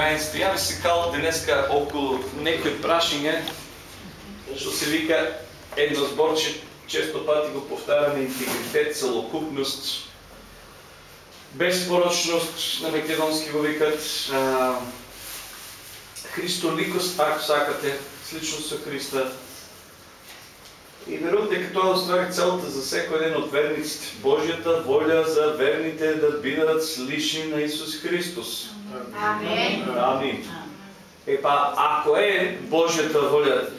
границите. Ја би се кал денеска околу некој прашање, што се вика едно зборче, често пати го повтараме интегритет, целокупност, безпорочност на македонски го викат, Христоликост, ако сакате, сличност со Христа. И верувам дека тоа оствари целта за секој еден од верниците. Божјата воля за верните да бидат слични на Исус Христос. Амин. Амин. Епа, ако е Божјата воля,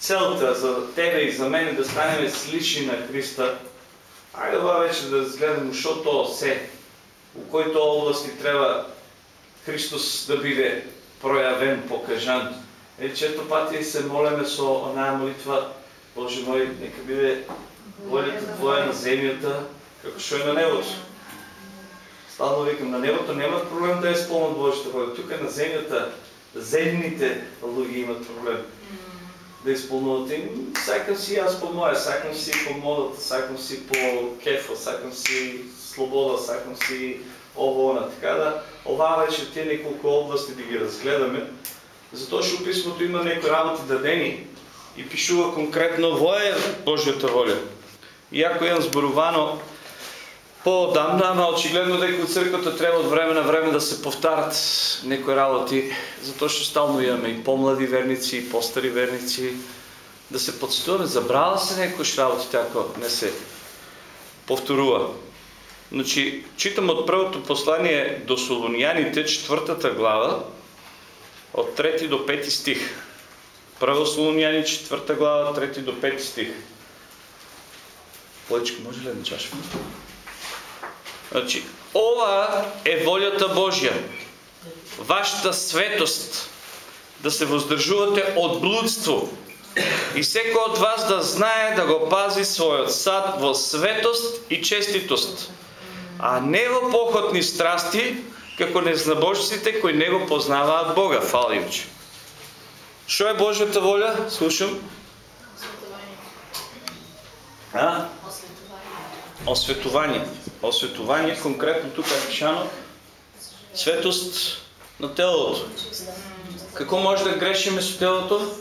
целта за тебе и за мене да станеме слични на Христа, ајде ова вече да разгледаме тоа се, у кои тоа области треба Христос да биде проявен, покажан. Е, често пати се молеме со онаа молитва, Боже мој, нека биде волята Твоја на земјата, како што е на небото. Стално викам, на небото нема проблем да е исполнат Божјата воля. Тука на земјата, земните луѓе имат проблем да исполнуват. И сакам си аз по моја, сакам си по модата, сакам си по кефа, сакам си слобода, сакам си ово, она. Така да, ова вече тие неколку области да ги разгледаме. Затоа што писмото има некои работи дадени и пишува конкретно во е Божјата воля. Иако имам зборувано по-отдамна, ама очигледно дека од црквата треба од време на време да се повтарат некои работи, затоа што стално имаме и помлади верници, и постари верници, да се подстуваме, забрала се некои работи ако не се повторува. Значи, читам од првото послание до Солунијаните, четвртата глава, од 3 до 5 стих. Прво Солунијани, четврта глава, 3 до 5 стих. Плечка, може ли да чаша? Значи, ова е волјата Божја. Вашата светост да се воздржувате од блудство и секој од вас да знае да го пази својот сад во светост и честитост, а не во похотни страсти, како незнабожците кои не го познаваат Бога. Фала. Што е Божјата воља? Слушам. А? Осветување осветување, конкретно тук е пишано, светост на телото. Какво може да грешиме с телото?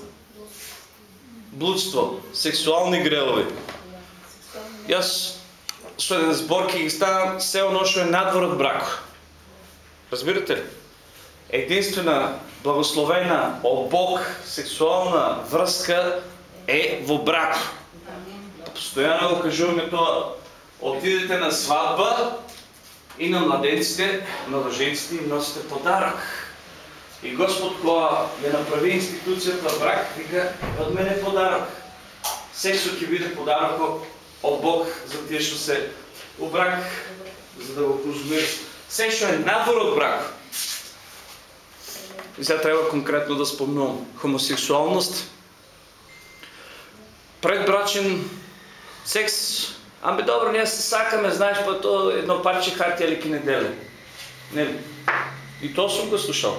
Блудство, сексуални грелови. И аз еден збор ги ставам се оно што е надвор од брак. Разбирате ли? Единствена благословена од Бог сексуална врска е во брак. Постојано го кажуваме тоа отидете на сватба и на младенците, на роженците им носите подарък. И Господ, кога ја направи институцијата брак, вика, од мене подарък. Сексот ќе биде подарък од Бог за тие што се у брак, за да го конзумира. Се е надвор од брак. И сега треба конкретно да спомнувам. Хомосексуалност, предбрачен секс Ами добро, ние се сакаме, знаеш, па то едно парче хартия ли ки не. Не И то съм го слушал.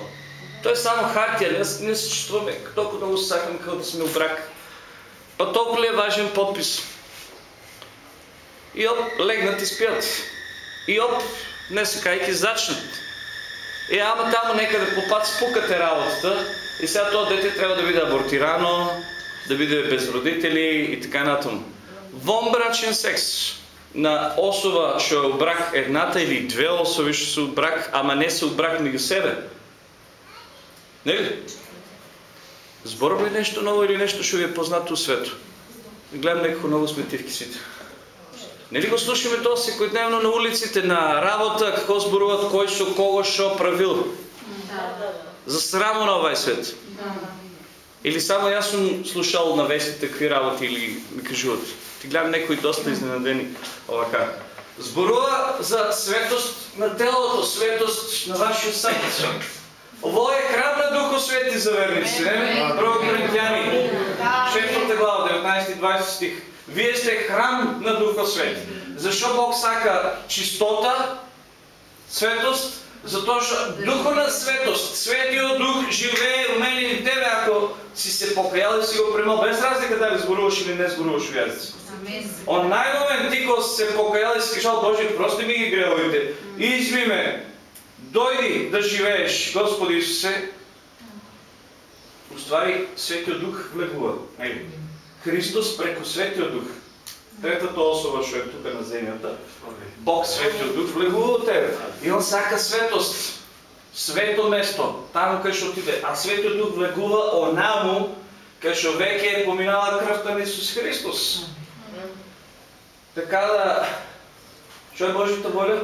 То е само хартия, не, не се чувстваме толкова много се сакаме, като да сме в брак. Па толкова ли е важен подпис? И оп, легнат и спят. И оп, не се кайки зачнат. И ама там некъде по път спукате работата и сега това дете трябва да биде абортирано, да биде без родители и така натам вонбрачен секс на особа што е брак едната или две особи што се брак, ама не се брак меѓу себе. Нели? Зборам ли нешто ново или нешто што ви е познато у свету? Гледам некако ново сметивки сите. Нели го слушаме тоа секојдневно на улиците, на работа, како зборуват кој со кого што правил? За срамо на овај свет. Или само јас сум слушал на вестите какви работи или ми кажуват. Ти гледам некои доста изненадени овака. Зборува за светост на телото, светост на вашия сърце. Ово е храм на Духо Свети за верници, не? Първо Коринтияни, 6 глава, 19-20 стих. Вие сте храм на Духа Свети. Защо Бог сака чистота, светост? Затоа што Духо на светост, Светиот Дух живее у мене и тебе, ако си се покаял и си го примал, без разлика дали зборуваш или не зборуваш в язици. Он најмомент ти кога се покаял и си кажал, Боже, прости ми ги гревовите, изми ме, Дойди да живееш, Господи Исусе, Оствари Светия Дух влегува. Христос преко Светия Дух. Третата особа, що е тук на земята. Бог Светия Дух влегува от тебе. И он сака светост. Свето место, там къде ще отиде. А Светия Дух влегува онамо, къде ще веќе е поминала кръвта на Исус Христос. Така да, що е Божията воля?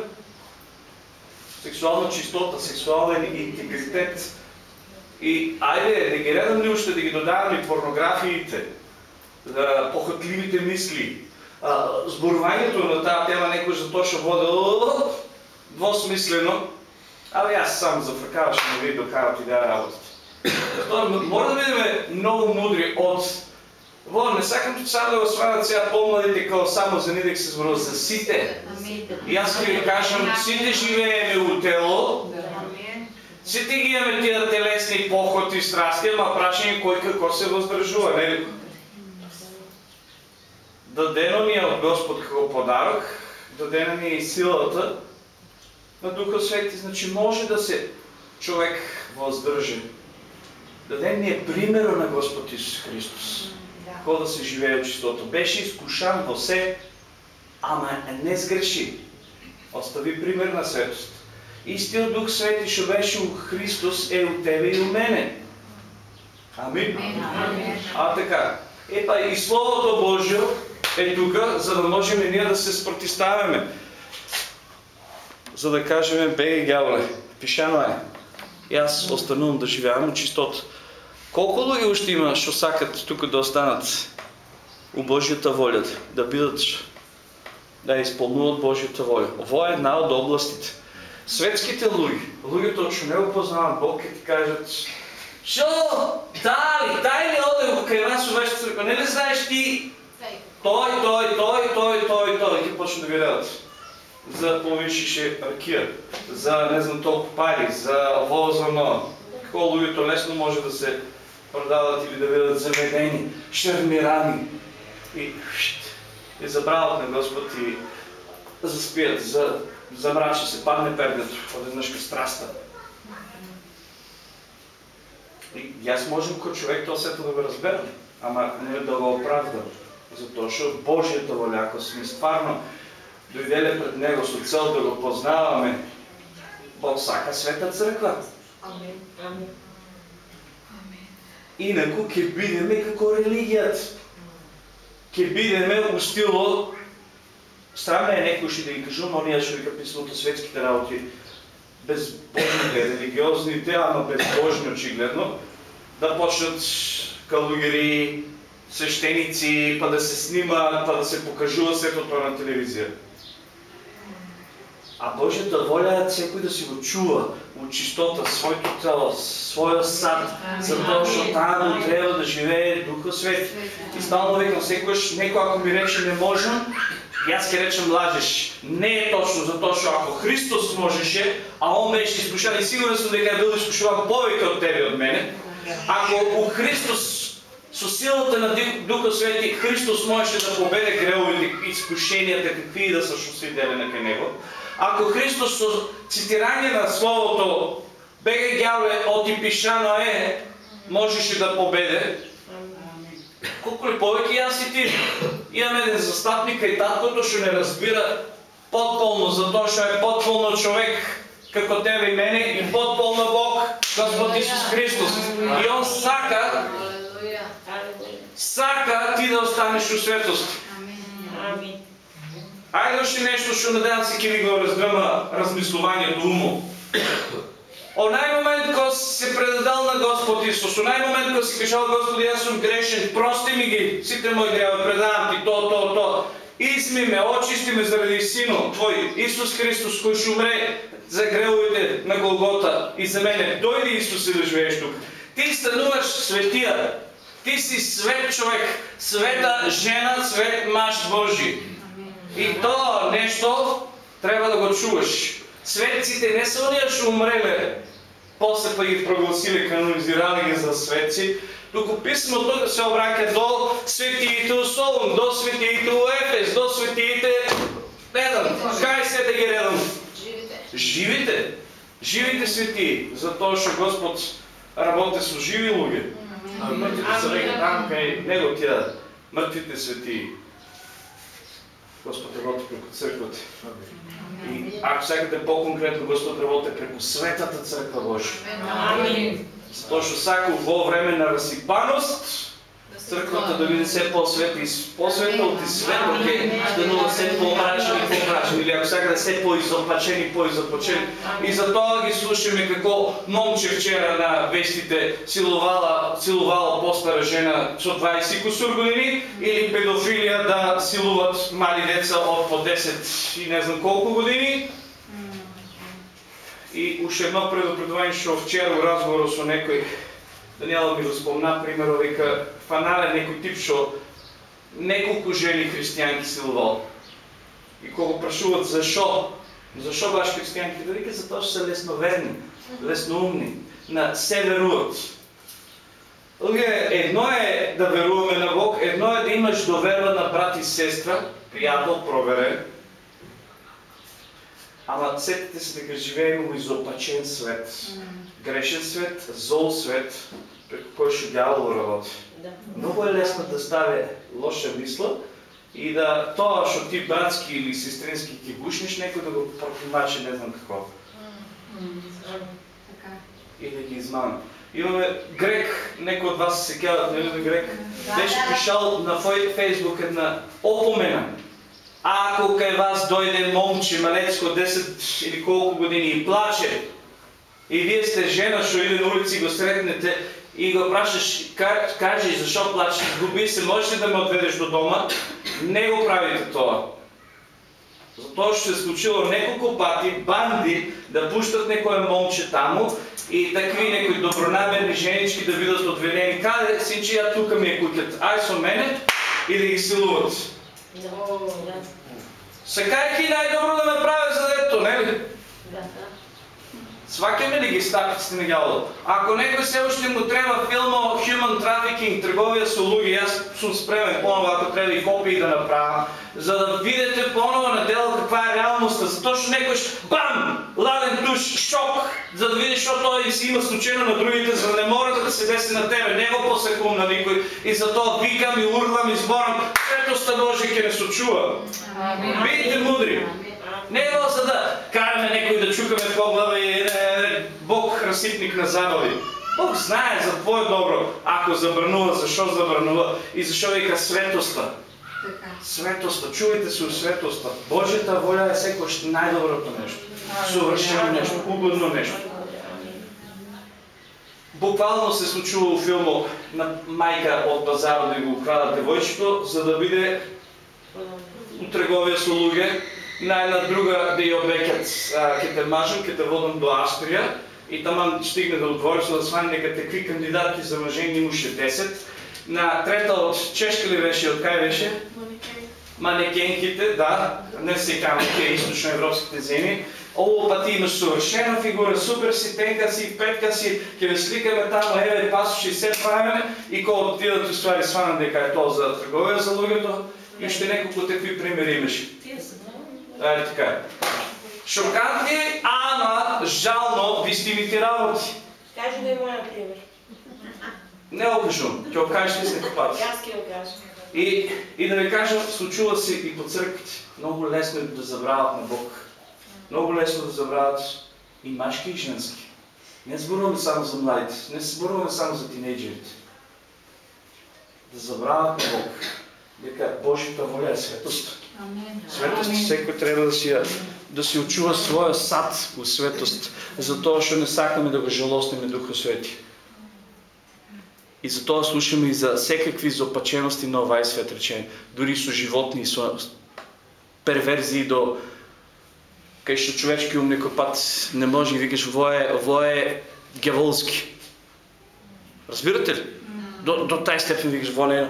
Сексуална чистота, сексуален интегритет. И айде, не ги редам ли още да ги додавам и порнографиите, похотливите мисли, а, на тази тема некој за тоа што воде двосмислено, Абе аз сам зафркаваш на ви докарат и да работата. Мора да бидеме много мудри от Во, не сакам само да го сванат сега по-младите као само за нидек се зборува за сите. И аз ќе ви кажам, сите живееме у тело, сите ги имаме тия телесни похоти, страсти, ама прашање кој како се воздржува, не Дадено ни е от Господ како подарок, дадена ни е и силата на Духа Свети, значи може да се човек въздържа. Даден ни е примера на Господ Исус Христос. Какво да се живее чистото. Беше изкушан во се, ама не сгреши. Остави пример на светост. Истиот Дух Свети, що беше у Христос, е у тебе и у мене. Амин? А така. Епа и Словото Божие е тук, за да можем ние да се спротиставяме. За да кажем, беги гяволе, пишано е. И аз останувам да живеям чистота. Колко луги още има, що тук да останат у Божията воля, да бидат, да изпълнуват Божията воля. Ово е една от областите. Светските луги, лугите, що не опознават Бог, и ти кажат, Шо? Дали, дай ли оде нас у вашата църква? Не ли знаеш ти? Той, той, той, той, той, той. И почне да ви редат. За повишише ракия, за не знам толкова пари, за возано. Какво лугито лесно може да се продават или да бъдат заведени, шермирани. И, и забравят на Господ и заспият, за, замрачи се, падне пердето, веднъж към страста. И аз можем като човек то сето да го разбера, ама не да го оправдам. Затоа што Божията воля, ако сме стварно дойделе пред Него со цел да го познаваме, Бог сака света църква. Амин. Амин. Инако ќе бидеме како религијата. Ќе бидеме у стило Странно е некој ще да ги кажу, но ние ще ви писмото светските работи, безбожните, религиозните, ама безбожни очигледно, да почнат калугери, свещеници, па да се снимат, па да се покажува светото на телевизия. А Божията воля е всеки да си го чува от чистота, своето тело, своя сад, за това, защото там трябва да живее Духа Свет. И стално викам, секојаш некој ако ми рече не можем, и аз ке речем лажеш. Не е точно за то, що ако Христос можеше, а Он беше изкушан и сигурен съм дека е бил изкушаван повече от тебе и от мене, ако у Христос со силата на Духа Свети Христос можеше да победе греховите изкушенията, какви и да са се на Него, ако Христос со цитирање на Словото беге гјавле од пишано е, можеше да победе, колко ли повеќе јас и ти. Имаме еден застапник и таткото што не разбира потполно за тоа што е потполно човек како тебе и мене и потполно Бог, Господ Исус Христос. И Он сака сака ти да останеш у светост. Айде още нещо, що надявам се ки ви го разгръма размислованието умо. Онай момент, кога си се предадал на Господ Исус, онай момент, кога си кажал Господи, аз съм грешен, прости ми ги, сите мои грева, предавам ти то, то, то. Изми ме, очисти ме заради Сино Твой, Исус Христос, който ще умре за греховете на Голгота и за мене. Дойди Исус и да живееш тук. Ти стануваш светия, ти си свет човек, света жена, свет мъж Божи. И то нещо трябва да го чуваш. Светците не са ония ще умреле, после па ги прогласили, канонизирали ги за светци, тук писмото се обрака до светиите Солун, до светиите Ефес, до светиите... Не знам, кай се да ги редам? Живите. Живите. Свети, затоа што Господ работи со живи луѓе. Мртвите се веќе там кај Него тия мртвите свети. Господ работи преку црквата. И ако сакате по-конкретно, Господ работи преку светата црква Божја. Затоа што сака во време на разсипаност, црквата да биде се по-света по-света от и светло ќе станува се по-мрачен и по-мрачен или ако сака да се по-изопачен и по-изопачен. И затоа ги слушаме како момче вчера на вестите силувала, силувала постара жена со 20 кусур години или педофилија да силуват мали деца од по 10 и не знам колку години. И уште едно предупредување што вчера во разговор со некој Даниела ми го спомна, примерно, вика, фанале некој тип што неколку жени христијанки силувал. И кога прашуват зашо, зашо баш христијанки, да вика затоа што се лесноверни, лесноумни, на се веруват. Луѓе, едно е да веруваме на Бог, едно е да имаш доверба на брат и сестра, пријател, проверен. Ама сетите се дека живееме во изопачен свет. Грешен свет, зол свет, преку кој што дјавол работи. Да. Много е лесно да стави лоша мисла и да тоа што ти братски или сестрински ти гушниш, некој да го протумачи не знам какво. И да ги измами. Имаме Грек, некој од вас се кева, не знам Грек, да, беше да, пишал на Фейсбук една опомена. Ако кај вас дојде момче малецко 10 или колку години и плаче, и вие сте жена што иде на улици и го сретнете и го прашаш, кажи защо плачеш, губи се, можеш ли да ме отведеш до дома? Не го правите това. Затоа што се случило неколку пати банди да пуштат некое момче таму и такви некои добронамерни женички да бидат отведени. Каде синчи ја тука ми е куќата, ај со мене и да ги силуват. Секајки најдобро да направи за дето, нели? Да, да. Сваќаме ли ги стапиците на ѓаволот? Ако некој се уште му треба филма Human Trafficking, трговија со луѓе, јас сум спремен поново ако треба и копии да направам, за да видите поново на дело каква е реалноста, затоа што некој бам, ладен туш, шок, за да видиш што тоа и си има случајно на другите, за да не мора да се деси на тебе, не го посекум на никој и затоа викам и урлам и зборам, светоста Божја ќе не сочува. Бидите мудри. Не е за да караме некои да чукаме по глава и е, Бог разсипник на забави. Бог знае за твое добро. Ако забранува, защо забранува и защо вика светоста. Светоста, чувайте се от светоста. Божията воля е секош най-доброто нещо. Съвършено нещо, угодно нещо. Буквално се случило в филма на майка от базара да го украда девойчето, за да биде от търговия с луѓе на една друга да ја обекат ке те мажам, ке те водам до Австрија и таман стигне до двојство да сване дека такви кандидатки за мъжени имаше 10. На трета од Чешка ли беше, од кај беше? Манекенките, да, не се камеке източноевропските земи. Ово пати имаш съвършена фигура, супер си, тенка си, петка си, ке ве сликаме там, еве, пасуши, се правиме и кога отидат у ствари свана дека е тоа за трговија за луѓето и ще неколку такви примери имаше. Е, така. Шокантни, ама жално вистините работи. Кажи да е моя пример. Не го кажу, ќе го кажеш ли след пат. Аз кажа. И, и да ви кажа, случува се и по църквите. Много лесно е да забравят на Бог. Много лесно да забравят и мъжки и женски. Не зборуваме само за младите, не зборуваме само за тинейджерите. Да забравят на Бог. Дека Божията воля е светост. Светост всеки трябва да си, да си очува своя сад в светост, затоа што не сакаме да го жалостиме Духа Свети. И затоа слушаме и за всекакви изопачености на овај свет речен, дори со животни, со перверзии до кај што човечки ум некој пат не може и викаш во е, во е геволски. Разбирате ли? До, до тај степен викаш во не.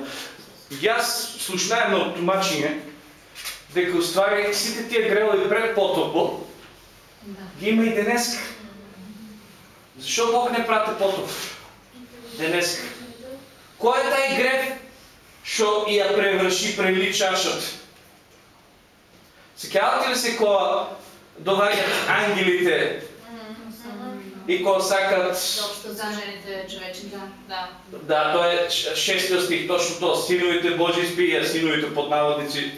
Јас слушнаем на тумачиње дека уствари сите тия грелови пред потопо ги има и денеска. Защо Бог не прати потоп? Денеска. Кој е тај грев што ја преврши прели чашата? Секавате ли се кога доваѓат ангелите и кога сакат Заобщо зажените човечи, да, да. Да, то е ш- шестиот стих, точно то. Синовите Божи спија, синовите под наводници,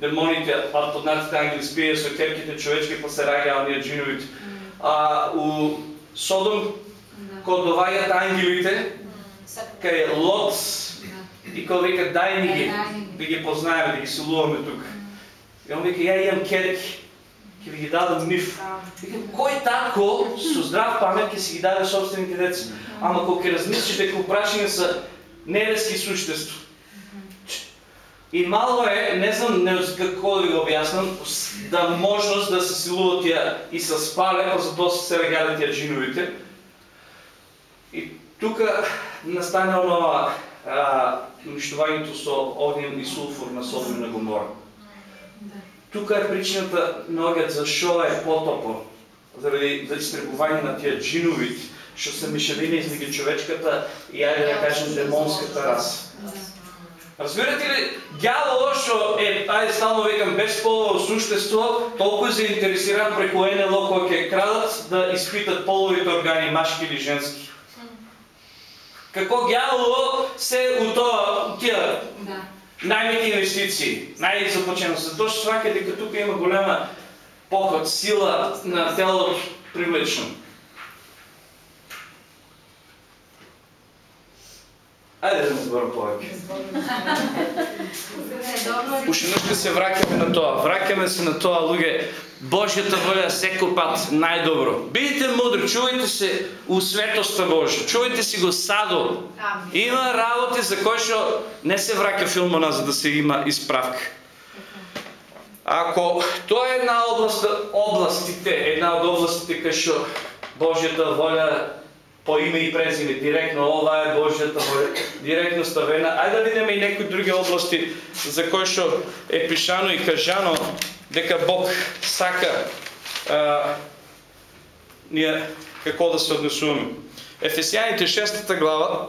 демоните, а под наците ангели спија, со терките човечки па се раѓа оние джиновите. А у Содом, кога доаѓаат ангелите, кај Лот, и кога вика дај ни ги, да ги познаеме, да ги силуваме тук. И он вика, ја имам керки, ќе ви ги дадам нив. Кој татко со здрав памет ќе си ги даде собствените деца? Ама кога ќе размислиш дека упрашање са небески суштества. И мало е, не знам не како да ви го објаснам, с- да можност да се силуваат тие и се спале, па затоа се регале тие джиновите. И тука настане оно а, уништувањето со огнен и сулфур на Содом на Гомора. Да. Тука е причината многиот зашо е потопо, заради за истребување на тие джиновите, што се мешавина измеѓу човечката и ајде да кажем демонската раса. Разбирате ли, ѓаволо што е, ајде стално викам, безполово суштество, толку заинтересиран преку НЛО кој ќе крадат да испитат половите органи, машки или женски. Како ѓаволо се у тоа, тие Да. најмите инвестиции, најзапочено се тоа што сваќа дека тука има голема поход, сила на телото привлечно. Ајде да не зборам повеќе. Не, добро е. Уште еднаш се враќаме на тоа. Враќаме се на тоа, луѓе. Божјата воља секој пат најдобро. Бидете мудри, чувајте се у светоста Божја. Чувајте си го садо. Има работи за кои што не се враќа филмона за да се има исправка. Ако тоа е една област, областите, една од областите кај што Божјата воља по име и презиме, директно ова е Божјата воља, директно ставена. Ајде да видиме и некои други области за кои што е пишано и кажано дека Бог сака а, ние како да се однесуваме. Ефесијаните 6 глава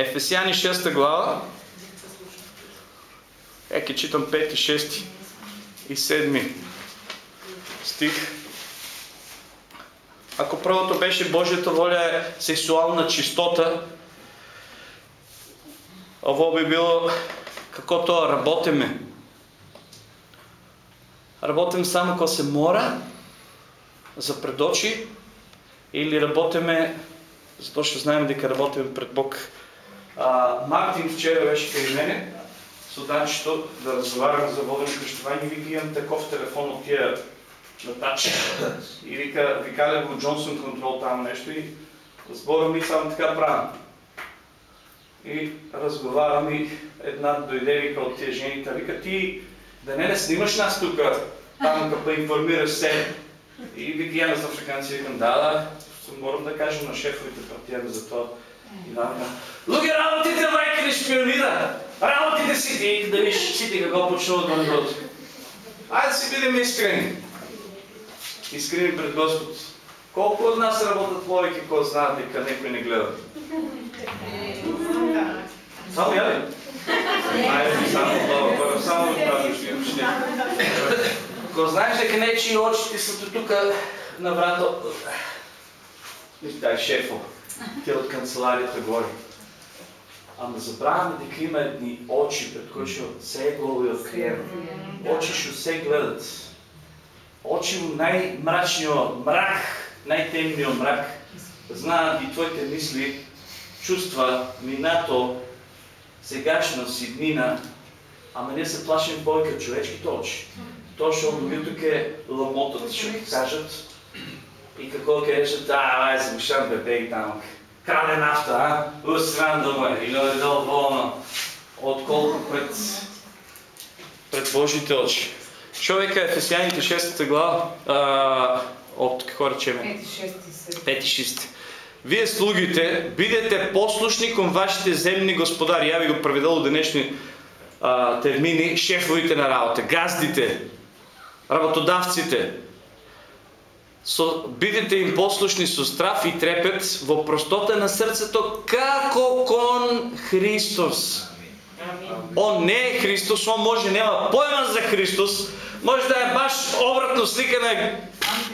Ефесијани 6 глава Еке читам 5, 6 и 7 стих. Ако првото беше Божјата воля е сексуална чистота, ово би било како тоа работиме. Работим само кога се мора, за пред очи, или работиме затоа што знаеме дека работиме пред Бог. А, Мартин вчера беше кај мене, со Данчето да разговарам за водено кръщуване и вика имам таков телефон от тия на тач. И вика, викале го Джонсон контрол там нещо и зборам и само така правим. И разговарам и една дойде вика от тия жените, вика ти да не не снимаш нас тук, там като информираш се. И вика я за африканци, викам да, да, морам да кажа на шефовите партиями за това. И да, да. Луѓе, работите майка не шпионира. Работите си ти, да виж сите какво почнуват на народа. Айде да си бидем искрени. Искрени пред Господ. Колко от нас работят повеќе кога знаат дека некој не гледа? Само ја ли? Ајде, само добро, първо, само да кажем, ще имам ще. Кога знаеш дека нечии очите са тука на врата, дай шефо, те от канцеларията горе. Ама забравяме дека има едни очи, пред кои што се е голо и откриено. Очи што се гледат. Очи во најмрачниот мрак, најтемниот мрак, знаат и твоите мисли, чувства, минато, сегашност и днина, ама ние се плашим повеќе од човечките очи. Тоа што луѓето ке ламотат, што ќе кажат, и како ќе речат, да, ај, замишам бебе и таму. Краде нафта, а? Усран дома, или оде долу волно. Отколку пред, пред Божите очи. Човека Ефесијаните 6 глава, а, од какво речеме? 5 и 6. Вие слугите, бидете послушни кон вашите земни господари. Ја ви го преведал денешни а, термини, шефовите на работа, газдите, работодавците. Со, бидете им послушни со страв и трепет во простота на срцето како кон Христос. Он не е Христос, он може нема појма за Христос, може да е баш обратно слика на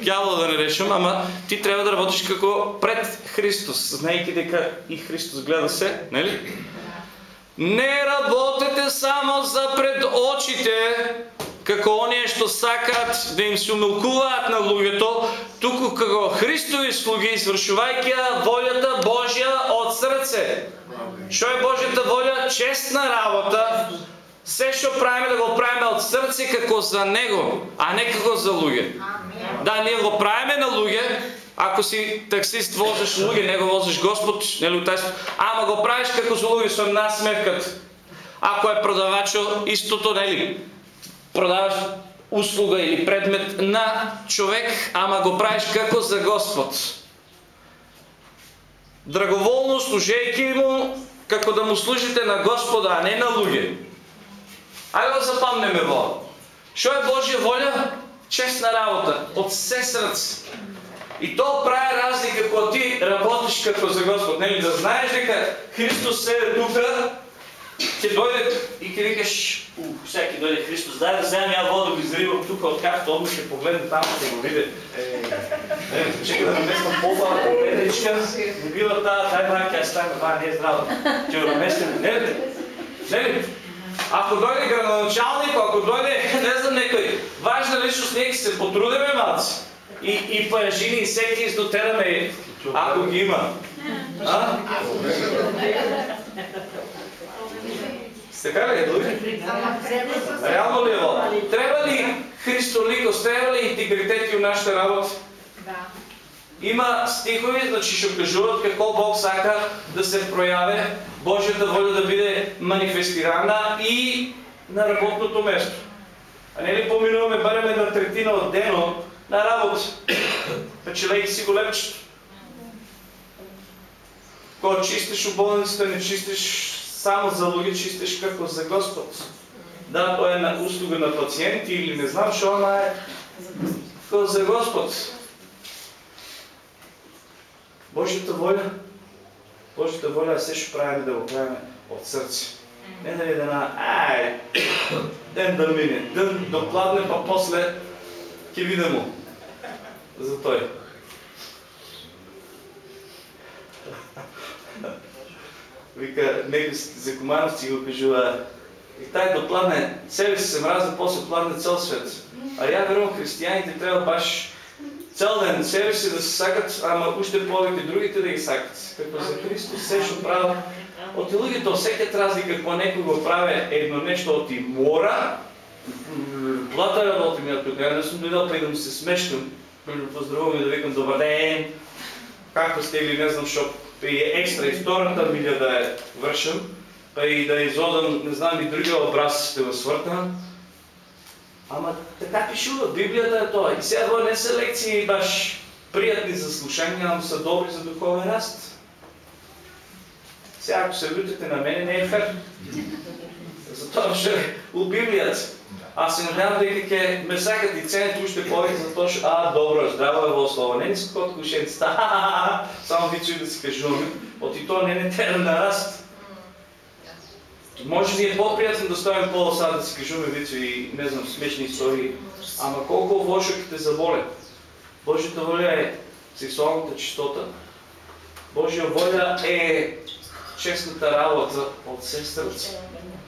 дявола да не речем, ама ти трябва да работиш како пред Христос, знаеки дека и Христос гледа се, нели? Не работете само за пред очите, како оние што сакаат да им се умилкуваат на луѓето, туку како Христови слуги, извршувајќи ја волјата Божја од срце. Што е Божјата волја? Честна работа. Се што правиме да го правиме од срце како за Него, а не како за луѓе. Да, ние го правиме на луѓе, ако си таксист возиш луѓе, не го возиш Господ, нели тај, ама го правиш како за луѓе со насмевкат. Ако е продавачо, истото, нели? Продаваш услуга или предмет на човек, ама го правиш како за Господ. Драговолно служејќи му, како да му служите на Господа, а не на луѓе. Ајде да запомнеме во. Што е Божја волја? Честна работа, од се срце. И то прави разлика кога ти работиш како за Господ, нели да знаеш дека Христос се е тука, ќе дојде и ќе викаш, у, сега ќе дојде Христос, дай да земам ја вода го изривам тука од както он ќе погледне таму ќе го види. Е, чека да наместам пола, погледничка, не била таа, дай мајка, ја ставам, това не е здраво. Ќе го наместим, не ли? Не? Ако дойде градоначалник, ако дойде, не знам, некој важна личност, ние се потрудиме малци. И, и паяжини, и всеки издотераме, ако ги има. А? Така ли е, Луи? Реално ли е това? Трябва ли христоликост, трябва ли интегритет и в нашата работа? Да. Има стихови, значи ще кажуват какво Бог сака да се прояви, Божията воля да биде манифестирана и на работното место. А не ли поминуваме барем една третина от дено на работа, печелейки си го лепчето. Кога чистиш у болницата, не чистиш само за чистиш како за Господ. Да, тоа е на услуга на пациенти или не знам што, ама е за Господ. Божията воля, Божията воля е се што правиме да го правиме од срце. Не да виде на, ај, ден да мине, ден да пладне, па после ќе видимо за тој. Вика, некој Закуманов си го кажува, и тај да пладне, себе си се мраза, после пладне цел свет. А ја верувам, християните треба баш цел ден себе си да се сакат, ама уште повеќе другите да ги сакат. Како за Христос се што прави. Од и луѓето секат разлика кога некој го прави едно нешто од и мора, плата работи ми тука, ја не па и да му се го поздравувам и да викам добар ден, како сте или не знам па и е екстра и втората милја да вршам, па и да изодам, не знам и другия образ ще го свртам. Ама така пишува, Библията е тоа. И сега това не са лекции баш приятни за слушание, ама са добри за духовен раст. Сега ако се лютите на мене, не е фер. Затоа ще у Аз се надявам дека ќе ме сакат и ценят уште повеќе за тоа што а добро, здраво е во слово. Не се код кушенцата. Само ви чуи да се. От и тоа не не тера на раст. Може би е по-приятно да ставим пола сега да си кажуваме вици и не знам смешни истории. Ама колко лошо те заболе. Божията воля е сексуалната чистота. Божия воля е честната работа от все.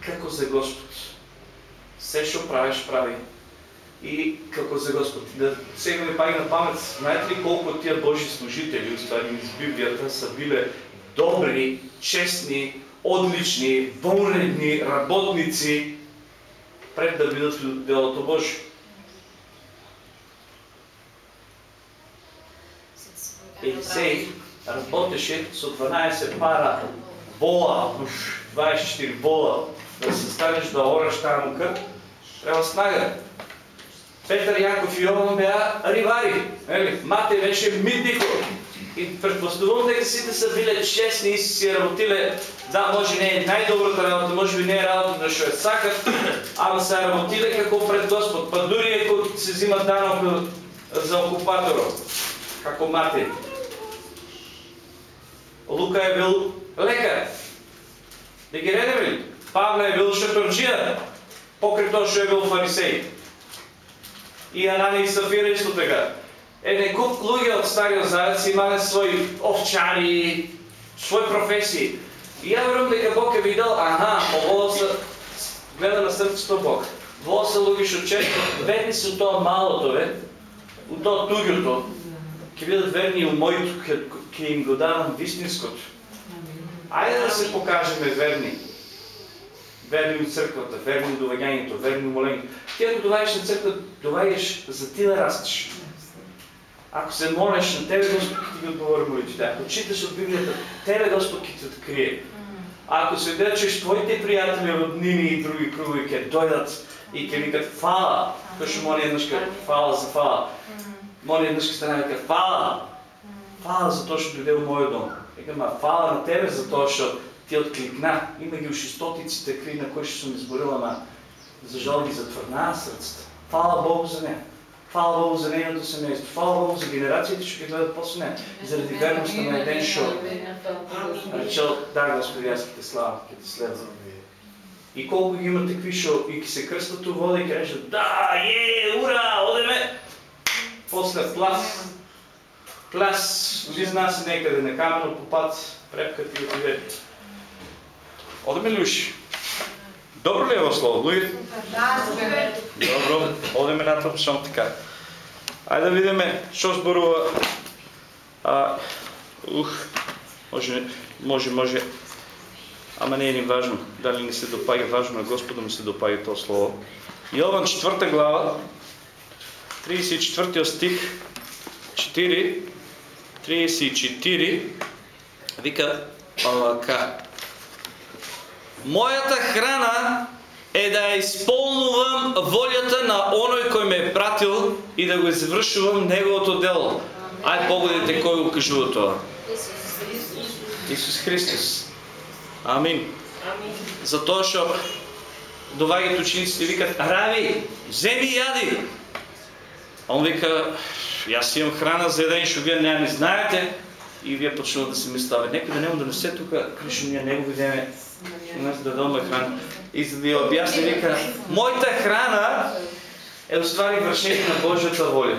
Како за Господ. Се што правиш, прави. И како за Господ. Да сега ми паги на памет, знаете ли колко тия Божи служители, остави из Библията, са биле добри, честни, одлични, вонредни работници пред да бидат в делото Божие. Елисей работеше со 12 пара вола, 24 вола, да се станеш да ораш тази мука, трябва снага. Петър, Яков и Йован бяха ривари. Нали? Мате беше митнико. И предпоставувам дека сите са биле честни и си работиле, да, може не е най-добрата работа, може би не е работа да што е сакат, ама са работиле како пред Господ. Па дури ако се взима данок за окупаторо, како мате. Лука е бил лекар. Да ги редеме ли? Павле е бил шаторджия, покрај тоа што е бил фарисей. И Анани и Сафира исто така. еден куп луѓе од Стариот Завет имале своји овчари, своји професии. И ја верувам дека Бог е видел, аха, ово се гледа на срцето Бог. Во се луѓе што често верни се тоа малото, е, у тоа туѓото, ќе бидат верни у моето, ќе им го давам вистинското. Ајде да се покажеме верни. Верни у црквата, верни у доваѓањето, верни у молењето. Ти ако доваѓаш на црква, доваѓаш за ти да растеш. Ако се молиш на тебе, Господ ти ги одговори молитвите. Ако читаш од Библијата, тебе Господ ти открие. Ако се дечеш твоите пријатели, роднини и други кругови ќе дојдат и ќе викат фала, кој што моли еднаш ка фала за фала. Моли еднаш ка стане вика фала. Фала за тоа што дојде у мојот дом. Викам, фала на тебе за тоа што ти откликна. Има ги уши стотиците кри на кои што сум изборила, ма за жал ги затврнаа срцата. Фала Богу за нея. Фала Богу за нейното семејство. Фала Богу за генерациите што ќе гледат после нея. Заради верноста на еден шо. Речел, да, Господи, аз те славам, ќе те следвам. И колку ги има такви шо и ќе се крстат у вода и речат, да, е, ура, одеме. После плас, плас, изна се некаде на камено попад, препкат и отиде. Ли уши? Добро ли е во слово? Луѓе? Добро, одеме натаму само така. Ајде да видиме што зборува. А, ух, може, може, може. Ама не е ни важно. Дали ни се допаѓа, важно е Господу ми се допаѓа тоа слово. Јован 4 глава, 34 стих, 4, 34, вика овака. Мојата храна е да ја исполнувам волјата на оној кој ме е пратил и да го извршувам неговото дело. Ај погодите кој го кажува тоа. Исус Христос. Амин. Затоа што доваѓаат учениците и викат, Рави, земи и јади. А он вика, јас имам храна за еден што вие не знаете. И вие почнуват да си мислите, абе, некој да нема да несе тука, Кришо, ние него видиме, нас да дадоме храна. И за да ја објасни, вика, мојата храна е уствари вршење на Божјата волја.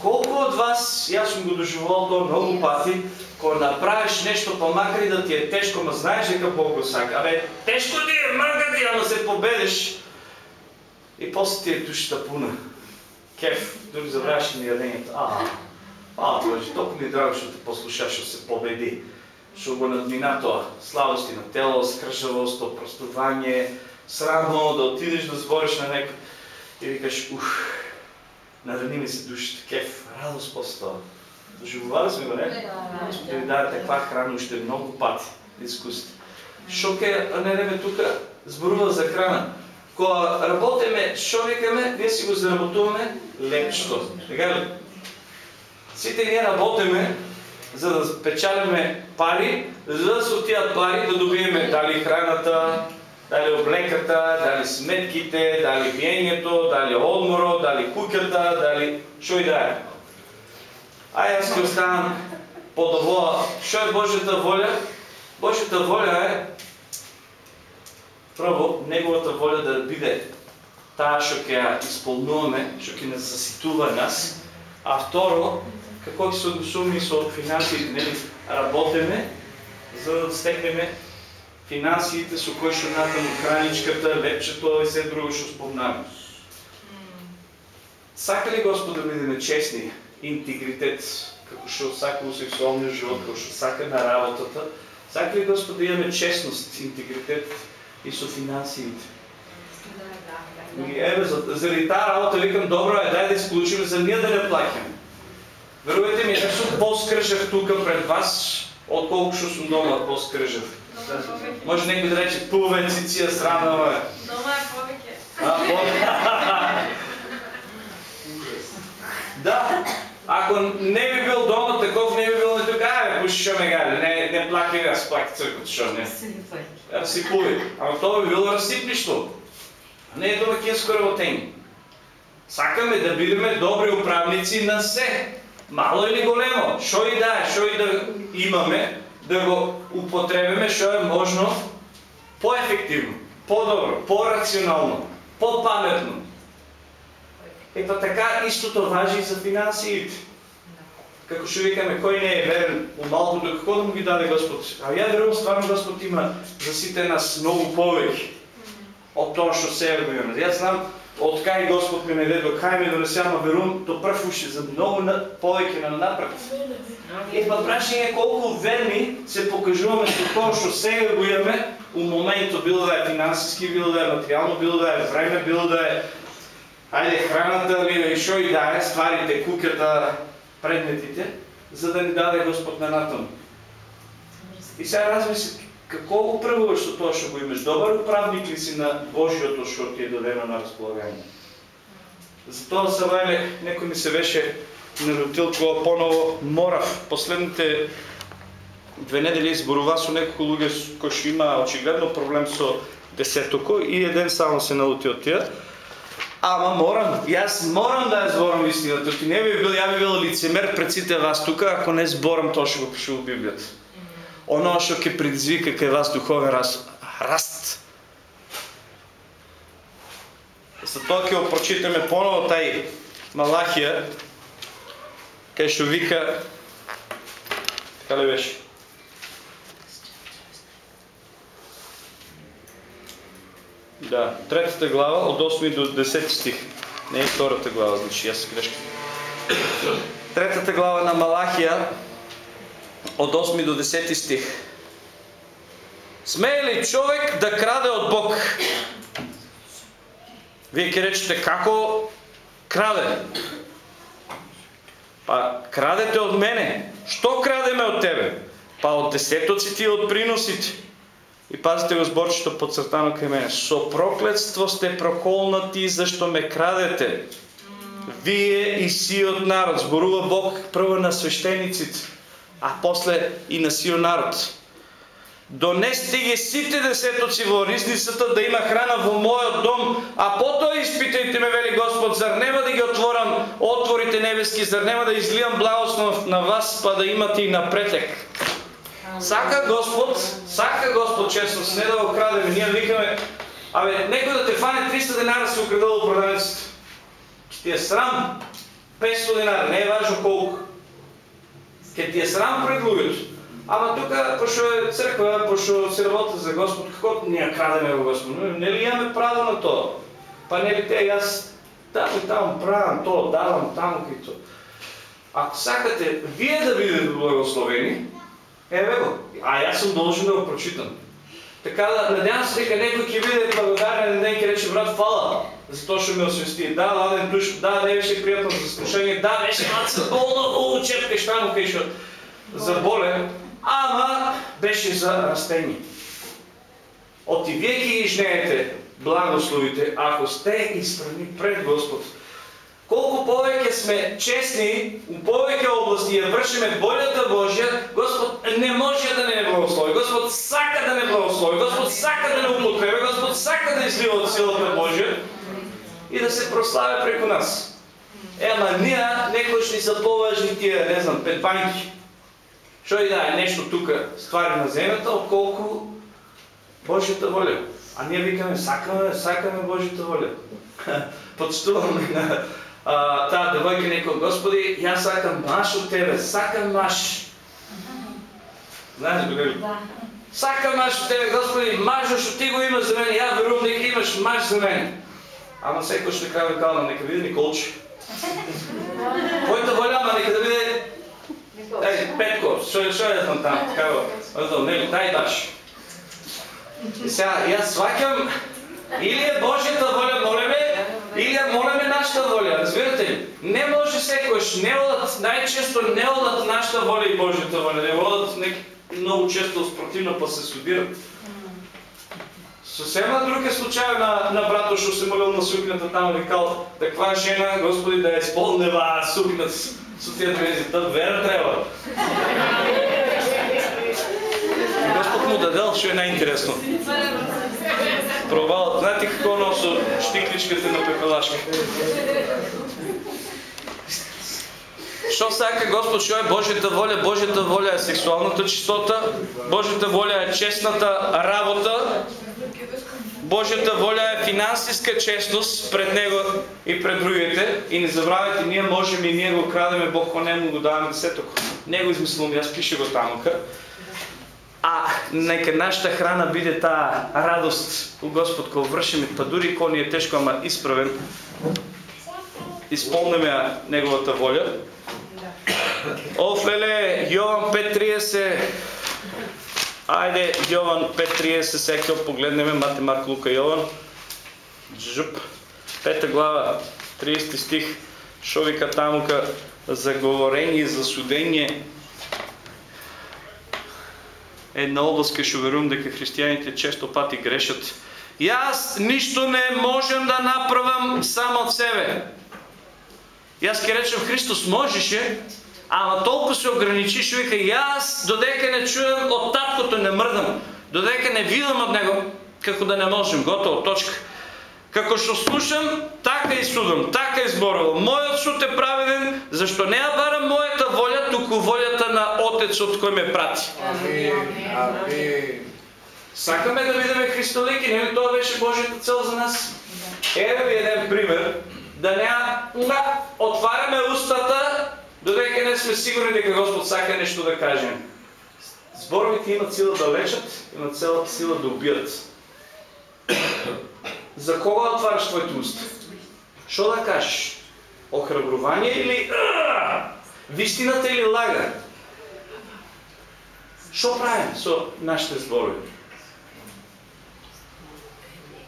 Колку од вас, јас сум го доживувал тоа многу пати, кога направиш нешто, па и да ти е тешко, ма знаеш дека Бог го сака. Абе, тешко ти е, мрга ти, ама се победиш. И после ти е душата пуна. Кеф, дури забравяш и јадењето. А, а, Боже, толку ми е драго што те послушаш, што се победи. Што го надмина тоа. Слабости на тело, скршавост, опростување, срамо, да отидеш да збориш на некој. И викаш, ух, нарани ми се душата, кеф, радост после тоа. Доживували сме го, не? Господи ви даде таква храна уште многу пати да искусите. Шо ке најдеме тука зборува за храна. Кога работиме, шо викаме, ние си го заработуваме лепчето. Така ли? Сите ние работиме за да печалиме пари, за да се отидат пари да добиеме дали храната, дали облеката, дали сметките, дали пиењето, дали одморот, дали куќата, дали шо и да е. А јас ќе останам под овоа. Што е Божјата волја? Божјата волја е прво неговата волја да биде таа што ќе ја исполнуваме, што ќе нас заситува нас, а второ како ќе се однесуваме со финансиите, нели работиме за да стекнеме финансиите со кои што натаму храничката, лепчето и се друго што спомнаме. Сака ли Господ да бидеме честни? интегритет, како што сака во сексуалниот живот, како што сака на работата. Сака ли Господ да имаме честност, интегритет и со финансиите? И еве, за, заради таа работа викам, добро е, дај да исклучиме за ние да не плаќаме. Верувате ми, јас сум поскржав тука пред вас, отколку што сум дома поскржав. Може некој да рече, пувен циција срамнава е. Дома е повеќе. А, по... Да, ако не би бил дома таков, не би бил ни тука, ајде, пуши шо ме не, не плаки аз плаки цркот, шо не. Разсипуви. Ама тоа би било разсипништво. А не е домакинско работење. Сакаме да бидеме добри управници на се. Мало или големо, шо и да е, шо и да имаме, да го употребиме шо е можно по-ефективно, по-добро, по-рационално, по-паметно. Ето така истото важи и за финансиите. Како што викаме, кој не е верен у малкото, како да му ги даде Господ? А ја верувам стварно Господ има за сите нас многу повеќе од тоа што го имаме. Јас знам од кај Господ ме наведе, до кај ме донесе, ама верувам до прв уши за многу на, повеќе на напред. Е, па е колку верни се покажуваме со тоа што сега го имаме у моментот, било да е финансиски, било да е материјално, било да е време, било да е ајде храната или што и да е, стварите, куќата, предметите, за да ни даде Господ на натаму. И сега размисли, како го правуваш со тоа што го имаш? Добар управник ли си на Божиото што ти е дадено на располагање? Затоа Савајле, некој ми се беше нарутил кога поново морав последните две недели зборува со неколку луѓе кои што има очигледно проблем со десетоко и еден само се налути од тие. Ама морам, јас морам да ја зборам истината. Ти не би бил, ја би бил лицемер пред сите вас тука, ако не зборам тоа што го пише во Библијата. Оно што ќе предизвика кај вас духовен раст. раст. За тоа ќе го прочитаме поново тај Малахија, кај што вика, така ли беше? Да, третата глава од 8 до 10 стих. Не е втората глава, значи јас грешка. Третата глава на Малахија од 8 до 10 стих. Смее ли човек да краде од Бог? Вие ќе речете како краде? Па крадете од мене. Што крадеме од тебе? Па од десетоците и од приносите. И пазите го зборчето подцртано кај мене. Со проклетство сте проколнати зашто ме крадете. Вие и сиот народ. Зборува Бог прво на свештениците, а после и на сиот народ. Донесте ги сите десетоци во ризницата да има храна во мојот дом, а потоа испитајте ме, вели Господ, зар нема да ги отворам отворите небески, зар нема да изливам благослов на вас, па да имате и напретек. Сака Господ, сака Господ честно, не да го крадеме. Ние викаме, абе, некој да те фане 300 денара се украдал во продавницата. Ќе ти е срам 500 денара, не е важно колку. Ќе ти е срам пред луѓето. Ама тука, пошто е црква, пошто се работи за Господ, како ние крадеме во Господ? Нели имаме право на тоа? Па нели те, јас таму и таму правам тоа, давам таму и тоа. Ако сакате вие да бидете благословени, еве го, а јас сум должен да го прочитам. Така да, надявам се дека некој ќе биде благодарен на ден ќе рече брат фала за тоа што ме освести. Да, ладен душ, да, не беше пријатно за слушање, да, беше маца болно, у чепкаш таму кај што заболен, ама беше за растение. Оти вие ги жнеете благословите, ако сте исправни пред Господ. Колку повеќе сме честни у повеќе области ја вршиме волјата Божја, Господ не може да не благослови. Господ сака да не благослови. Господ сака да не употреби. Господ сака да излива од силата Божја и да се прославя преку нас. Е, ама ние некој ни са поважни тие, не знам, пет банки. Што и да е нешто тука ствари на земјата, отколку Божјата воля. А ние викаме, сакаме, сакаме Божјата воля. Подстуваме на а, таа девојка некој Господи, јас сакам маш од Тебе, сакам маш. Знаеш го нели? Да. Сакам маш од Тебе, Господи, мажо што Ти го имаш за мене, ја верувам дека имаш маш за мене. Ама секој што каже кална, нека биде Николче. Твојата воля, ама нека да биде Еј, Петко, што што е там там, така го, ото, нели, тај даш. И сега, јас сваќам, или е Божјата воля, молеме, или ја молеме нашата воля, разбирате ли? Не може секојаш, не одат, најчесто не одат нашата воля и Божјата воля, не одат неки многу често спротивно па се судират. Сосема друг е случај на, на брато што се молил на сукната таму викал таква жена, Господи, да ја исполнева сукната со тие двези, таа вера треба. И Господ му дадел што е најинтересно. Пробал, знаете како оно со штикличката на пепелашка? Що сака Господ, що е Божията воля? Божията воля е сексуалната чистота, Божията воля е честната работа, Божията воля е финансистка честност пред Него и пред другите. И не забравяйте, ние можем и ние го крадеме, Бог по нему го даваме десето. Него измислям, аз пише го тамка. А нека нашата храна биде таа радост у Господ кој вршиме, па дури кој ни е тешко, ама исправен, исполниме ја неговата воля. Офлеле, Јован 5.30, Айде, Јован 5.30, сега погледнеме, Мате, Марк, Лука, Јован. Жуп. Пета глава, 30 стих, шо вика тамука за говорение, за судение. Една област кај шо верувам дека християните често пати грешат. Јас ништо не можем да направам само од себе. Јас ке речем Христос можеше, ама толку се ограничиш, вика, јас додека не чуем од таткото не мрдам, додека не видам од него, како да не можем, готово, точка. Како што слушам, така и судам, така и зборувам. Мојот суд е праведен, зашто не ја барам мојата волја, туку волјата на Отецот кој ме прати. Сакаме да бидеме христолики, нели тоа беше Божјата цел за нас? Еве ви еден пример, да не да отваряме устата, додека не сме сигурни дека Господ сака нещо да кажем. Зборовите имат сила да лечат, имат цела сила да убият. За кого отваряш твоите уста? Що да кажеш? Охрабрование или вистината или лага? Що правим со нашите зборови?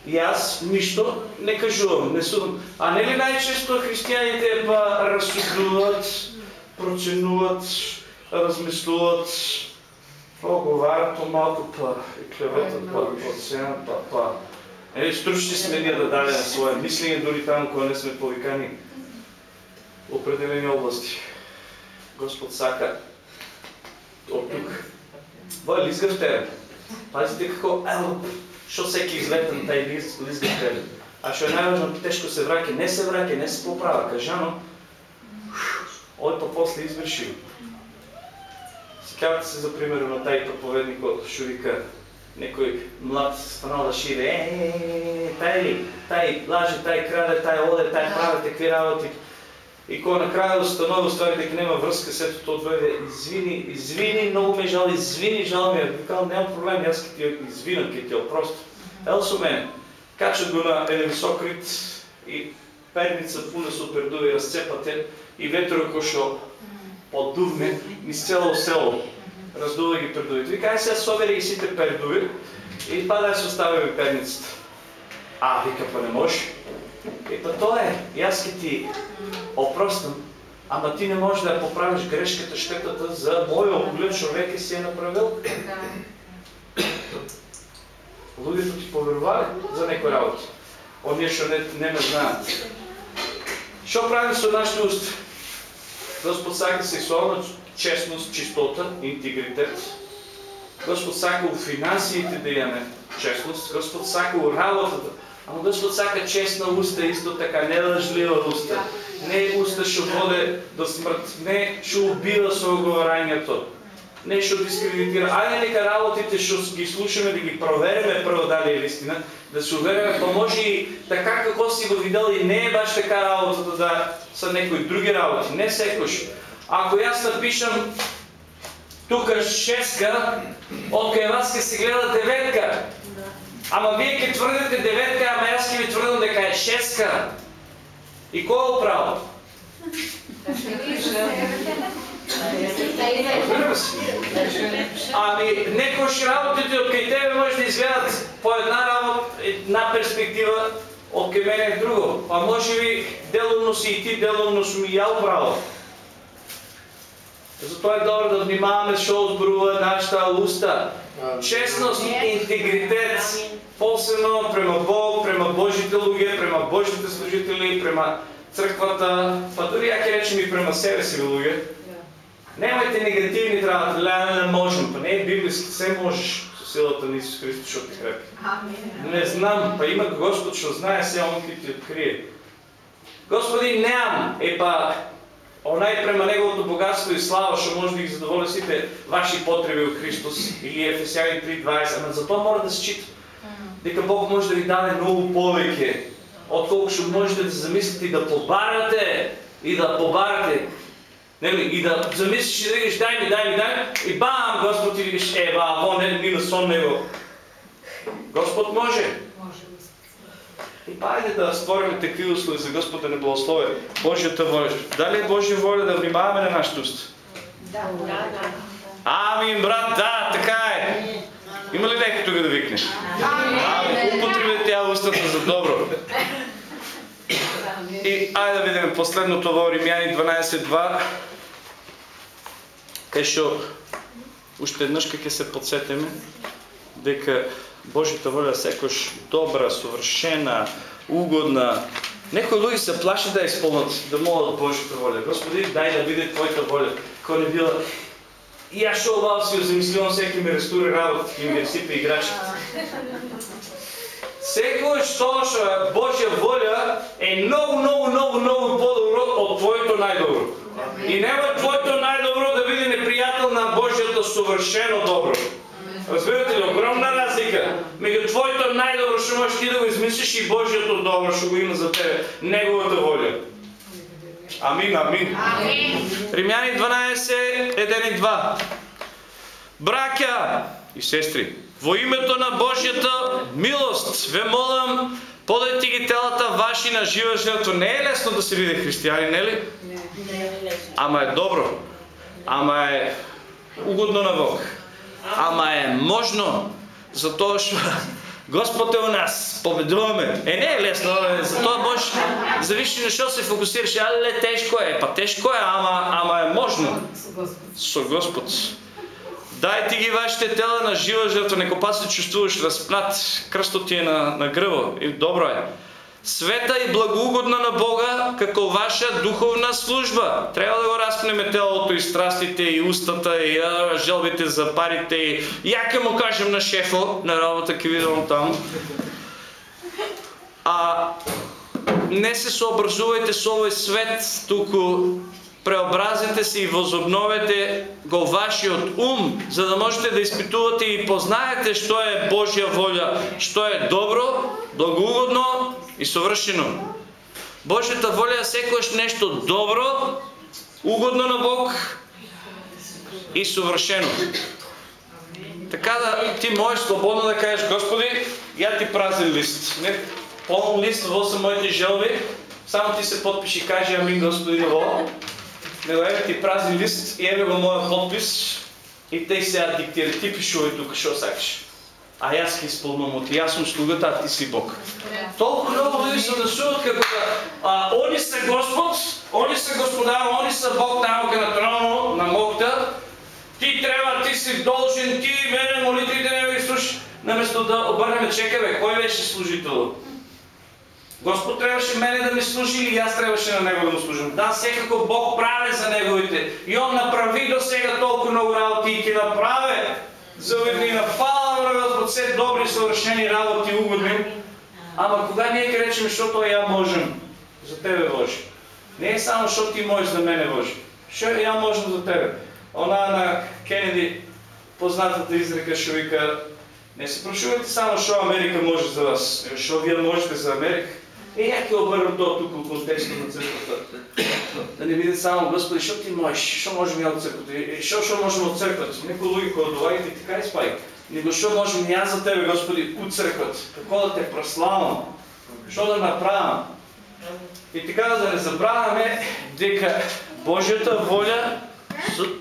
И аз нищо не кажувам, не судам. А не ли най-често християните па разсудуват, проценуват, размислуват, оговарят малко па и клеветат па, проценят па, па. Ели, стручни сме ние да даде на своje мислене, дори там, кога не сме повикани определени области. Господ сака от тук. Бой, лизга в тебе. Пазите какво, ево, що всеки излета на taj лист, лизга в тебе. А що е най-важно, тежко се враке, не се враке, не се поправя, кажано, ой па после извършил. Сикавате се за пример на taj проповедник от Шурика, некој млад станал да шире, е, е, е, е, тај ли, тај лаже, тај краде, тај оде, тај прави такви работи. И кога накрая установи ствари дека нема врска, сето тоа дојде, извини, извини, многу ме жал, извини, жал ми е. Викал, нема проблем, јас ќе ти извинам, ќе ти ја опростам. Ел со мене. Качат го на еден висок рит и перница пуна со пердуви разцепате и ветро кој што подувне низ цело село. Раздува ги пердувите. Вика, ај сега собери ги сите пердуви и па да се остави перницата. А, вика, па не може. И па тоа е, јас ќе ти опростам, ама ти не можеш да ја поправиш грешката, штетата за мојот поглед човек си е направил. Луѓето ти поверувале за некои работи. Оние што не, не ме знаат. Што правим со нашите уста? Господ сака сексуална честност, чистота, интегритет. Господ сака у финансиите да имаме честност. Господ сака у работата. Ама Господ сака честна уста, исто така, не лъжлива уста. Не уста што воде до смрт, не што убива со оговарањето. Не што дискредитира. Ајде нека работите што ги слушаме да ги провериме прво дали е вистина, да се увериме, па може и така како си го видел и не е баш така работата да са некои други работи, не секош. Ако јас напишам тука шестка, од кај вас се гледа деветка. Ама вие ќе тврдите деветка, ама јас ќе ви тврдам дека е шестка. И кој е право? Ами, некојаш работите од кај тебе може да изгледат по една работа, една перспектива, од кај мене е друго. Па може би делумно си и ти, делумно сум и ја право. Затоа е добро да внимаваме што зборува нашата уста. Честност интегритет, посебно према Бог, према Божите луѓе, према Божите служители, према црквата, па дури ја ќе речем и према себе си луѓе. Немајте негативни работи, ле, не можем, па не е библиски, се можеш со силата на Исус Христос што те крепи. Не знам, па има Господ што знае, се Он ќе ти открие. Господи, неам, е па Онай према неговото богатство и слава ще може да ги задоволи сите ваши потреби от Христос или Ефесяни 3.20. Ама зато мора да се счита дека Бог може да ви даде много повеќе отколку што можете да замислите и да побарате и да побарате Нели, и да замислиш и да видиш, дай ми, дай ми, ми, и бам, Господ ти видиш, е, ба, во не мина сон него. Господ може. Айде да створиме такви услови за Господ да не благослови Божията воля. Дали е Божия воля да внимаваме на нашата уста? Да, да, да. Амин, брат, да, така е. Има ли некой тук да викне? Ами, употребете тя устата за добро. И айде да видим последното во Римјани 12.2. Кај што уште еднаш ќе се подсетиме дека Божјата воля секош добра, совршена, угодна. Некои луѓе се плашат да ја исполнат, да молат Божјата воля. Господи, дај да биде Твојата воля. Кој не била и јас што оваа си ја замислувам секи ми рестури работа, ќе ми ги сипе играчите. Секој што Божја воля е многу, многу, многу, многу подобро од твоето најдобро. И нема твоето најдобро да биде непријател на Божјото совршено добро. Разбирате ли, огромна разлика меѓу твоето најдобро што можеш ти да го измислиш и Божјото добро што го има за тебе, неговата воля. Амин, амин. Римјани 12, 1 и 2. Браќа и сестри, во името на Божјата милост ве молам, подайте ги телата ваши на жива жертва. Не е лесно да се биде христијани, нели? Не е лесно. Ама е добро. Ама е угодно на Бог. Ама е можно, затоа што Господ е у нас, победуваме. Е, не е лесно, е, затоа можеш, зависи на што се фокусираш. Але тешко е, па тешко е, ама, ама е можно. Со Господ. Дайте ги вашите тела на жива жертва, нека па се чувствуваш разпнат, кръстот ти е на, на гръба и добро е. Света и благоугодна на Бога, како ваша духовна служба. Трябва да го разпнеме телото и страстите и устата и а, желбите за парите и ќе му кажем на шефо, на работа ќе видам там. А не се сообразувајте со овој свет, туку преобразете се и возобновете го вашиот ум, за да можете да изпитувате и познаете што е Божја воля, што е добро, благоугодно и совршено. Божјата воля е секојаш нешто добро, угодно на Бог и совршено. Така да ти можеш слободно да кажеш, Господи, ја ти празен лист. Не полн лист, во са моите желби, само ти се подпиши и кажи Амин, Господи, во. Него еве ти празен лист и еве го мојот подпис и те сега диктира, ти пишувај тука што сакаш. А јас ќе исполнувам, ти јас сум слугата, а ти си Бог. Толку много луѓе се однесуваат како да а, они се Господ, они се Господар, они се Бог таму на троно, на мокта. Ти треба, ти си должен, ти мене молитвите не ги слушаш. Наместо да обърнеме чека, бе, кой беше служител? Господ трябваше мене да ми служи или аз трябваше на него да му служам. Да, секако Бог прави за неговите. И Он направи до сега толкова много работи и ги направи за уеднина. Фала на Господ, все добри, съвършени работи, угодни. Ама кога ние речем, защото я можем за Тебе, Боже. Не е само, защото Ти можеш за мене, Боже. Що я можем за Тебе. Она на Кенеди, познатата изрека, ще вика, не се прошувайте само, що Америка може за вас, що вие можете за Америка. Е, я ќе обърнем то тук в контекста на църквата. Да не видите само, Господи, що ти можеш, що можем я от църквата, Е, що, що можем от църквата. Некои луѓе кои доаѓаат и така испај. Него що можем и аз за Тебе, Господи, от църквата. Како да те прославам, що да направам. И така да не забравяме дека Божјата воля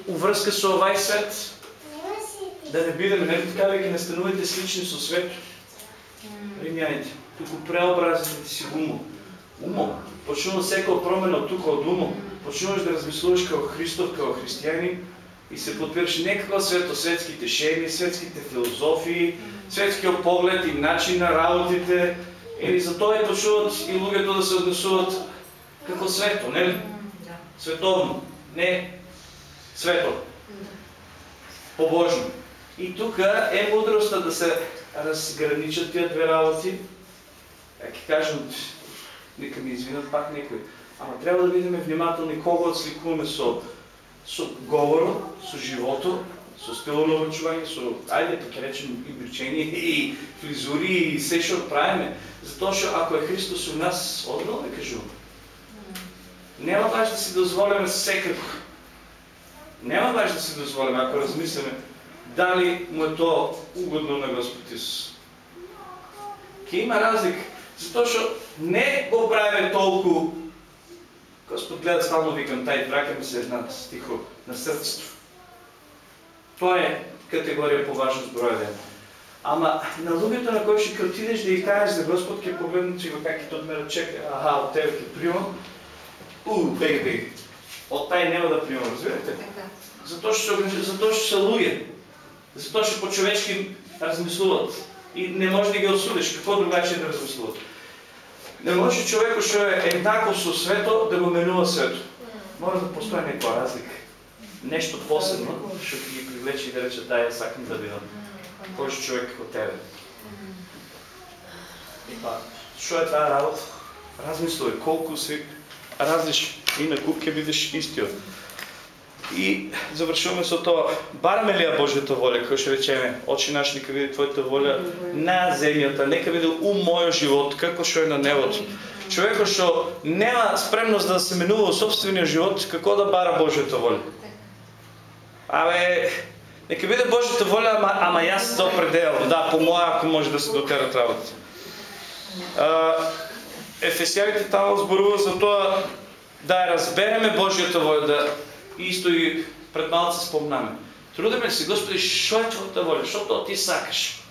уврска со овај свет да не бидеме, нели така веќе не станувате слични со свето. Римјаните, туку преобразите си умо. Умо. Почнува секоја промена тука од умо. Почнуваш да размислуваш како Христов, како христијани и се подпираш не како светосветските шеми, светските филозофии, светскиот поглед и начин на работите. Или затоа и почнуваат и луѓето да се однесуваат како свето, нели? Световно, не свето. Побожно. И тука е мудроста да се разграничат тия две работи. А ќе кажам, нека ми извинат пак некои. Ама трябва да бидеме внимателни кого отсликуваме со, со говорот, со живото, со стило на обучување, со, ајде така речем, и бричење, и фризури, и се што правиме. Затоа што ако е Христос у нас, одбрано да кажувам. Нема баш да си дозволиме секако. Нема баш да си дозволиме, ако размислиме, дали му е то угодно на Господ Исус. Ке има разлик, затоа што не го правиме толку Господ гледа стално викам, тај ми се една стихо на срцето. Тоа е категорија по важност број. Ама на луѓето на кои ще отидеш да ги кажеш за Господ, ќе погледнат и тот ме чека, аха, от тебе ќе примам. У, бег, бег. От тај нема да примам, разбирате? Затоа што затоа што се луѓе. Затоа што по-човечки размислуват. И не може да ги осудиш, какво другаче да размислуват. Не може човекот што е еднаков со свето да го менува свето. Мора да постои некоја разлика. Нешто посебно ќе ги привлече и да рече да ја сакам да видам. Кој е човек од тебе? И па, што е таа работа? Размислувај колку си различни. Инаку ќе бидеш истиот. И завршуваме со тоа. Бараме ли ја Божјата воля, кој што речеме, очи наш нека биде твојата воля на земјата, нека биде у мојот живот, како што е на небото. Човекот што нема спремност да се менува во собствениот живот, како да бара Божјата воля? Абе, нека биде Божјата воля, ама, ама јас се определам, да, по моја, ако може да се дотерат работа. А, Ефесијаните таму за тоа да разбереме Божјата воля, да исто и пред малце спомнаме. Трудиме се, Господи, што е Твојата воля? Што Ти сакаш?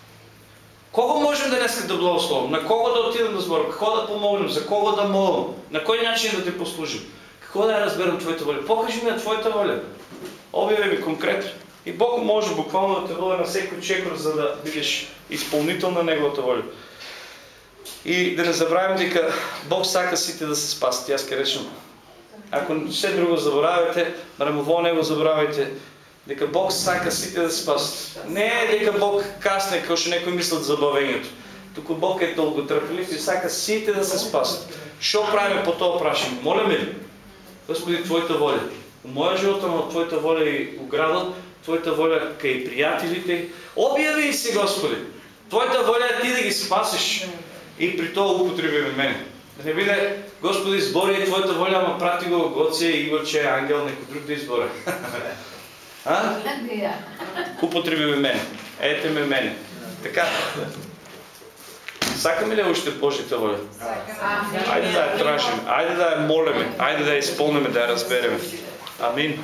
Кого можем денеска да благословам? На кого да отидам да зборам? Како да помогнем? За кого да молам? На кој начин да Ти послужим? Како да ја разберам Твојата воля? Покажи ми на Твојата воля. Обjaви ми конкретно. И Бог може буквално да те води на секој чекор, за да бидеш изпълнител на Неговата воля. И да не забравим дека Бог сака сите да се спасат. Јас ке речем, ако се друго заборавате, барем ово не го забравяйте, дека Бог сака сите да спасат. Не е дека Бог касне, како што некои мислат за бавењето. Туку Бог е толку трпелив и сака сите да се спасат. Што правиме по тоа прашање? Молиме ли? Господи, Твојата воля. У моја живот, ама Твојата воля и у градот, Твојата воля кај пријателите. Објави се, Господи. Твојата воля е Ти да ги спасиш. И при тоа употреби мене. Да не биде, Господи, избори е Твојата воля, ама прати го Гоце, Игорче, Ангел, некој друг да избори. а? Употреби ме мене. Ете ме мене. Така. Сакаме ли уште Божјата воля? Ајде да ја тражиме, ајде да ја молиме, ајде да ја исполниме, да ја разбереме. Амин.